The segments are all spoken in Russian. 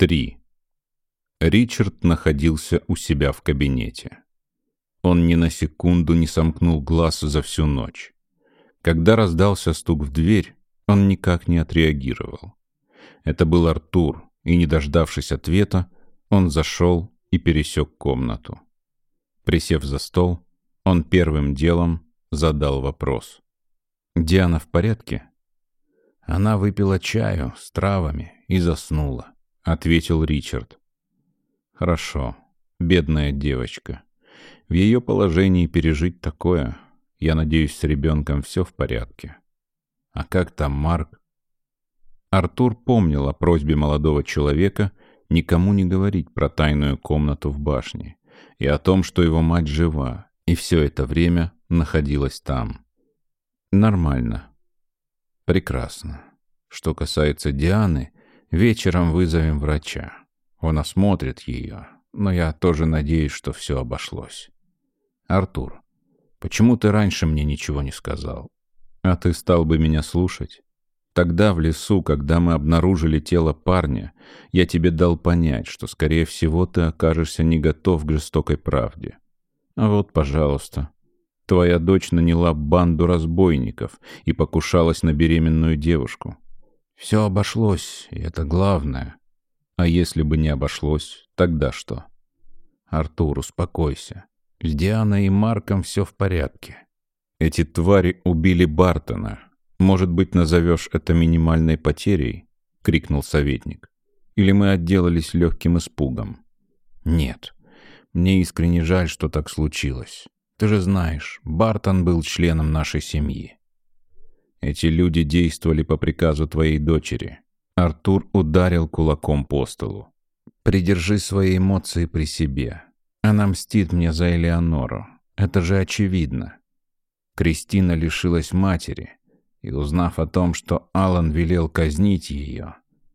3. Ричард находился у себя в кабинете. Он ни на секунду не сомкнул глаз за всю ночь. Когда раздался стук в дверь, он никак не отреагировал. Это был Артур, и, не дождавшись ответа, он зашел и пересек комнату. Присев за стол, он первым делом задал вопрос. «Диана в порядке?» Она выпила чаю с травами и заснула. — ответил Ричард. «Хорошо. Бедная девочка. В ее положении пережить такое. Я надеюсь, с ребенком все в порядке. А как там Марк?» Артур помнил о просьбе молодого человека никому не говорить про тайную комнату в башне и о том, что его мать жива, и все это время находилась там. «Нормально. Прекрасно. Что касается Дианы, Вечером вызовем врача. Он осмотрит ее, но я тоже надеюсь, что все обошлось. Артур, почему ты раньше мне ничего не сказал? А ты стал бы меня слушать? Тогда в лесу, когда мы обнаружили тело парня, я тебе дал понять, что, скорее всего, ты окажешься не готов к жестокой правде. А вот, пожалуйста, твоя дочь наняла банду разбойников и покушалась на беременную девушку. Все обошлось, и это главное. А если бы не обошлось, тогда что? Артур, успокойся. С Дианой и Марком все в порядке. Эти твари убили Бартона. Может быть, назовешь это минимальной потерей? Крикнул советник. Или мы отделались легким испугом? Нет. Мне искренне жаль, что так случилось. Ты же знаешь, Бартон был членом нашей семьи. Эти люди действовали по приказу твоей дочери. Артур ударил кулаком по столу. Придержи свои эмоции при себе. Она мстит мне за Элеонору. Это же очевидно. Кристина лишилась матери, и, узнав о том, что Алан велел казнить ее,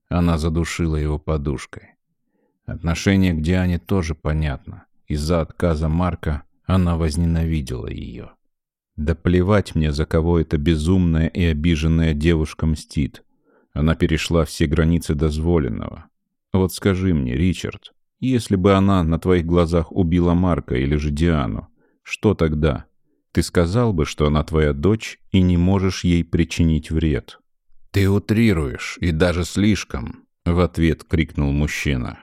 она задушила его подушкой. Отношение к Диане тоже понятно. Из-за отказа Марка она возненавидела ее. Да плевать мне, за кого эта безумная и обиженная девушка мстит. Она перешла все границы дозволенного. Вот скажи мне, Ричард, если бы она на твоих глазах убила Марка или же Диану, что тогда? Ты сказал бы, что она твоя дочь и не можешь ей причинить вред. Ты утрируешь, и даже слишком, — в ответ крикнул мужчина.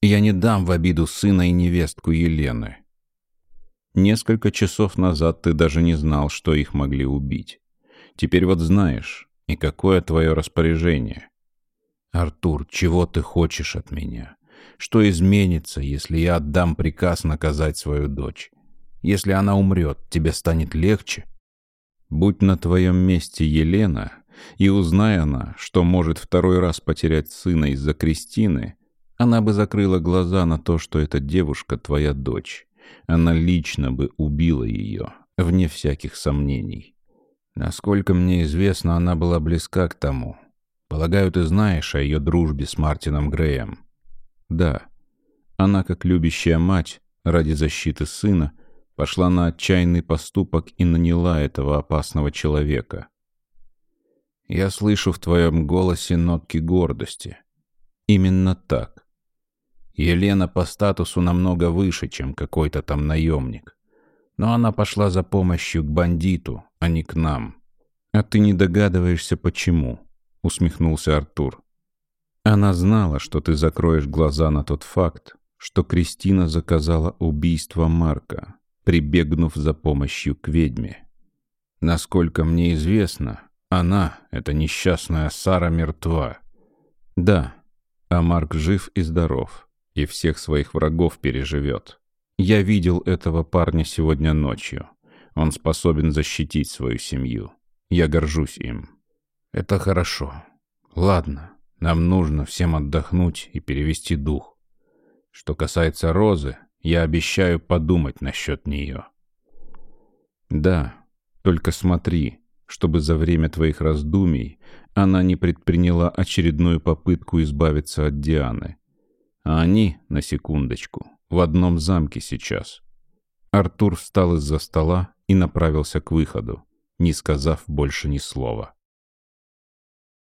Я не дам в обиду сына и невестку Елены. Несколько часов назад ты даже не знал, что их могли убить. Теперь вот знаешь, и какое твое распоряжение. Артур, чего ты хочешь от меня? Что изменится, если я отдам приказ наказать свою дочь? Если она умрет, тебе станет легче? Будь на твоем месте Елена, и узнай она, что может второй раз потерять сына из-за Кристины, она бы закрыла глаза на то, что эта девушка твоя дочь она лично бы убила ее, вне всяких сомнений. Насколько мне известно, она была близка к тому. Полагаю, ты знаешь о ее дружбе с Мартином Греем. Да. Она, как любящая мать, ради защиты сына, пошла на отчаянный поступок и наняла этого опасного человека. Я слышу в твоем голосе нотки гордости. Именно так. Елена по статусу намного выше, чем какой-то там наемник. Но она пошла за помощью к бандиту, а не к нам. «А ты не догадываешься, почему?» — усмехнулся Артур. «Она знала, что ты закроешь глаза на тот факт, что Кристина заказала убийство Марка, прибегнув за помощью к ведьме. Насколько мне известно, она, эта несчастная Сара, мертва. Да, а Марк жив и здоров и всех своих врагов переживет. Я видел этого парня сегодня ночью. Он способен защитить свою семью. Я горжусь им. Это хорошо. Ладно, нам нужно всем отдохнуть и перевести дух. Что касается Розы, я обещаю подумать насчет нее. Да, только смотри, чтобы за время твоих раздумий она не предприняла очередную попытку избавиться от Дианы. А они, на секундочку, в одном замке сейчас. Артур встал из-за стола и направился к выходу, не сказав больше ни слова.